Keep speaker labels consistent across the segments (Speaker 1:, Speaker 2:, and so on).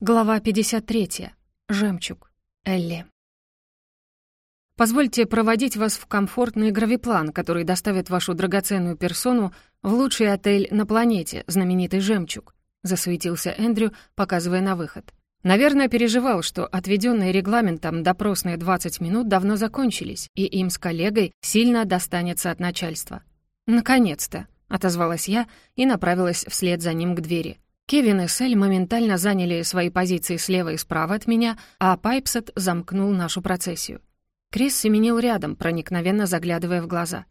Speaker 1: Глава 53. Жемчуг. Элли. Позвольте проводить вас в комфортный гравиплан, который доставит вашу драгоценную персону в лучший отель на планете, знаменитый «Жемчуг», — засуетился Эндрю, показывая на выход. Наверное, переживал, что отведенные регламентом допросные 20 минут давно закончились, и им с коллегой сильно достанется от начальства. «Наконец-то», — отозвалась я и направилась вслед за ним к двери — Кевин и Сель моментально заняли свои позиции слева и справа от меня, а Пайпсет замкнул нашу процессию. Крис семенил рядом, проникновенно заглядывая в глаза.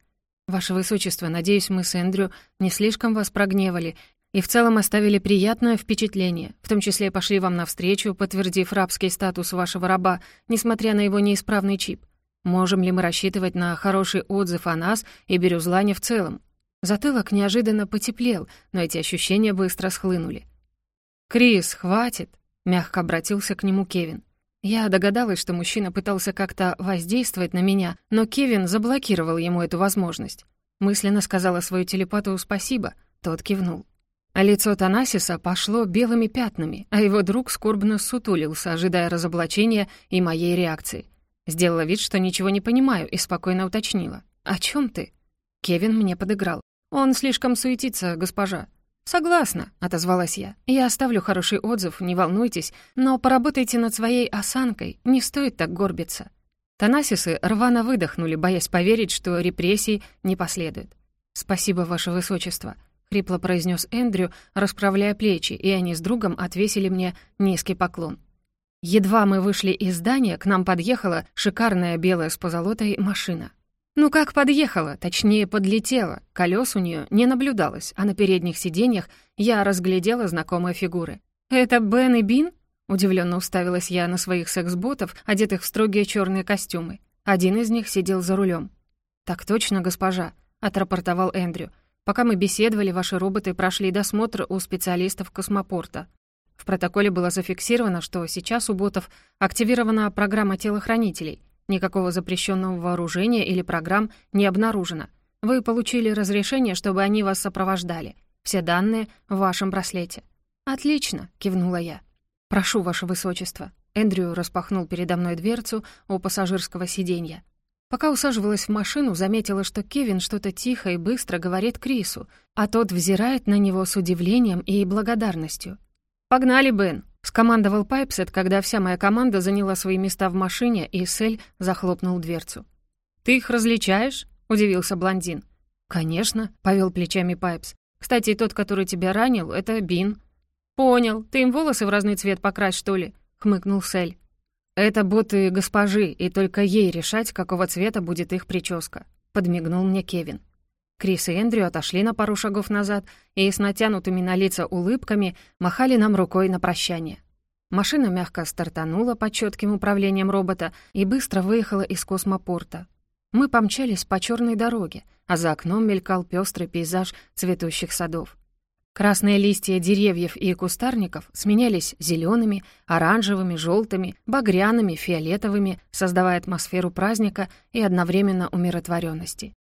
Speaker 1: «Ваше Высочество, надеюсь, мы с Эндрю не слишком вас прогневали и в целом оставили приятное впечатление, в том числе пошли вам навстречу, подтвердив рабский статус вашего раба, несмотря на его неисправный чип. Можем ли мы рассчитывать на хороший отзыв о нас и Бирюзлане в целом? Затылок неожиданно потеплел, но эти ощущения быстро схлынули. «Крис, хватит!» — мягко обратился к нему Кевин. Я догадалась, что мужчина пытался как-то воздействовать на меня, но Кевин заблокировал ему эту возможность. Мысленно сказала свою телепату спасибо, тот кивнул. А лицо Танасиса пошло белыми пятнами, а его друг скорбно сутулился, ожидая разоблачения и моей реакции. Сделала вид, что ничего не понимаю, и спокойно уточнила. «О чем ты?» Кевин мне подыграл. «Он слишком суетится, госпожа». «Согласна», — отозвалась я. «Я оставлю хороший отзыв, не волнуйтесь, но поработайте над своей осанкой, не стоит так горбиться». Танасисы рвано выдохнули, боясь поверить, что репрессий не последует. «Спасибо, ваше высочество», — хрипло произнес Эндрю, расправляя плечи, и они с другом отвесили мне низкий поклон. Едва мы вышли из здания, к нам подъехала шикарная белая с позолотой машина. Ну как подъехала, точнее подлетела, колес у нее не наблюдалось, а на передних сиденьях я разглядела знакомые фигуры. «Это Бен и Бин?» Удивленно уставилась я на своих секс-ботов, одетых в строгие черные костюмы. Один из них сидел за рулем. «Так точно, госпожа», — отрапортовал Эндрю. «Пока мы беседовали, ваши роботы прошли досмотр у специалистов космопорта. В протоколе было зафиксировано, что сейчас у ботов активирована программа телохранителей, Никакого запрещенного вооружения или программ не обнаружено. Вы получили разрешение, чтобы они вас сопровождали. Все данные в вашем браслете». «Отлично», — кивнула я. «Прошу, ваше высочество». Эндрю распахнул передо мной дверцу у пассажирского сиденья. Пока усаживалась в машину, заметила, что Кевин что-то тихо и быстро говорит Крису, а тот взирает на него с удивлением и благодарностью. «Погнали, Бен!» Скомандовал Пайпс, когда вся моя команда заняла свои места в машине, и Сель захлопнул дверцу. «Ты их различаешь?» — удивился блондин. «Конечно», — повел плечами Пайпс. «Кстати, тот, который тебя ранил, это Бин». «Понял. Ты им волосы в разный цвет покрась, что ли?» — хмыкнул Сель. «Это боты госпожи, и только ей решать, какого цвета будет их прическа», — подмигнул мне Кевин. Крис и Эндрю отошли на пару шагов назад и с натянутыми на лица улыбками махали нам рукой на прощание. Машина мягко стартанула под чётким управлением робота и быстро выехала из космопорта. Мы помчались по чёрной дороге, а за окном мелькал пёстрый пейзаж цветущих садов. Красные листья деревьев и кустарников сменялись зелёными, оранжевыми, жёлтыми, багряными, фиолетовыми, создавая атмосферу праздника и одновременно умиротворённости.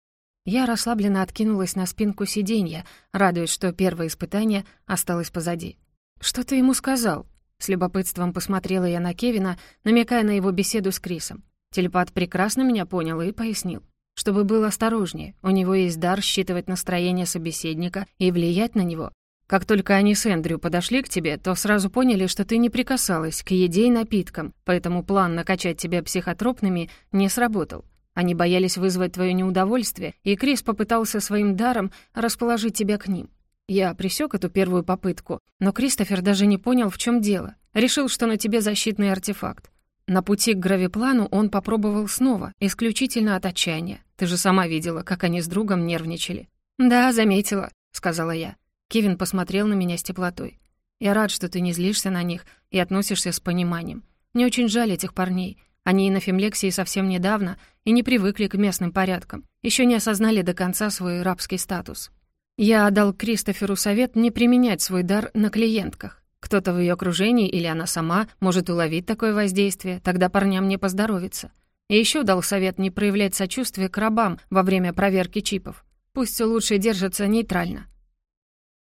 Speaker 1: Я расслабленно откинулась на спинку сиденья, радуясь, что первое испытание осталось позади. «Что ты ему сказал?» С любопытством посмотрела я на Кевина, намекая на его беседу с Крисом. Телепат прекрасно меня понял и пояснил. Чтобы был осторожнее, у него есть дар считывать настроение собеседника и влиять на него. Как только они с Эндрю подошли к тебе, то сразу поняли, что ты не прикасалась к еде и напиткам, поэтому план накачать тебя психотропными не сработал. Они боялись вызвать твое неудовольствие, и Крис попытался своим даром расположить тебя к ним. Я присек эту первую попытку, но Кристофер даже не понял, в чем дело. Решил, что на тебе защитный артефакт. На пути к гравиплану он попробовал снова, исключительно от отчаяния. Ты же сама видела, как они с другом нервничали. «Да, заметила», — сказала я. Кевин посмотрел на меня с теплотой. «Я рад, что ты не злишься на них и относишься с пониманием. Мне очень жаль этих парней. Они и на Фемлексии совсем недавно и не привыкли к местным порядкам, еще не осознали до конца свой рабский статус. Я отдал Кристоферу совет не применять свой дар на клиентках. Кто-то в ее окружении или она сама может уловить такое воздействие, тогда парням не поздоровится. И еще дал совет не проявлять сочувствие к рабам во время проверки чипов. Пусть лучше держатся нейтрально.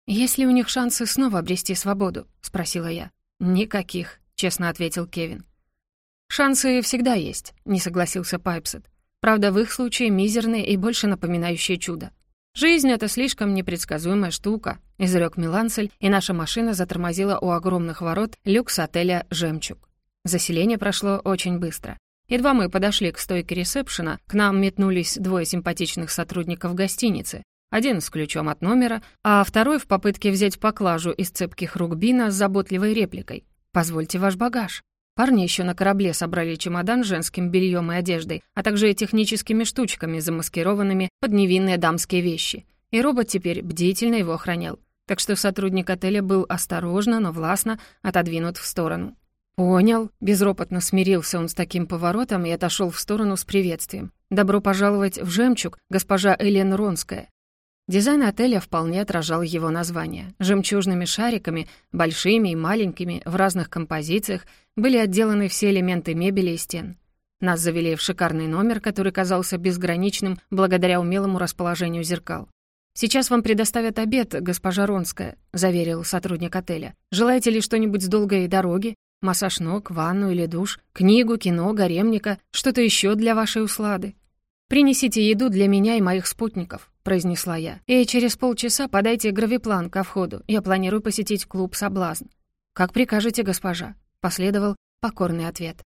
Speaker 1: «Есть ли у них шансы снова обрести свободу?» — спросила я. «Никаких», — честно ответил Кевин. «Шансы всегда есть», — не согласился Пайпсет. «Правда, в их случае мизерные и больше напоминающие чудо. «Жизнь — это слишком непредсказуемая штука», — изрек Миланцель, и наша машина затормозила у огромных ворот люкс-отеля «Жемчуг». Заселение прошло очень быстро. Едва мы подошли к стойке ресепшена, к нам метнулись двое симпатичных сотрудников гостиницы. Один с ключом от номера, а второй в попытке взять поклажу из цепких рук Бина с заботливой репликой. «Позвольте ваш багаж». Парни еще на корабле собрали чемодан с женским бельем и одеждой, а также техническими штучками, замаскированными под невинные дамские вещи. И робот теперь бдительно его охранял. Так что сотрудник отеля был осторожно, но властно отодвинут в сторону. «Понял». Безропотно смирился он с таким поворотом и отошел в сторону с приветствием. «Добро пожаловать в «Жемчуг», госпожа Элен Ронская. Дизайн отеля вполне отражал его название. Жемчужными шариками, большими и маленькими, в разных композициях, были отделаны все элементы мебели и стен. Нас завели в шикарный номер, который казался безграничным благодаря умелому расположению зеркал. «Сейчас вам предоставят обед, госпожа Ронская», — заверил сотрудник отеля. «Желаете ли что-нибудь с долгой дороги? Массаж ног, ванну или душ? Книгу, кино, гаремника? Что-то еще для вашей услады?» «Принесите еду для меня и моих спутников», — произнесла я. «И через полчаса подайте гравиплан ко входу. Я планирую посетить клуб «Соблазн». «Как прикажете, госпожа», — последовал покорный ответ.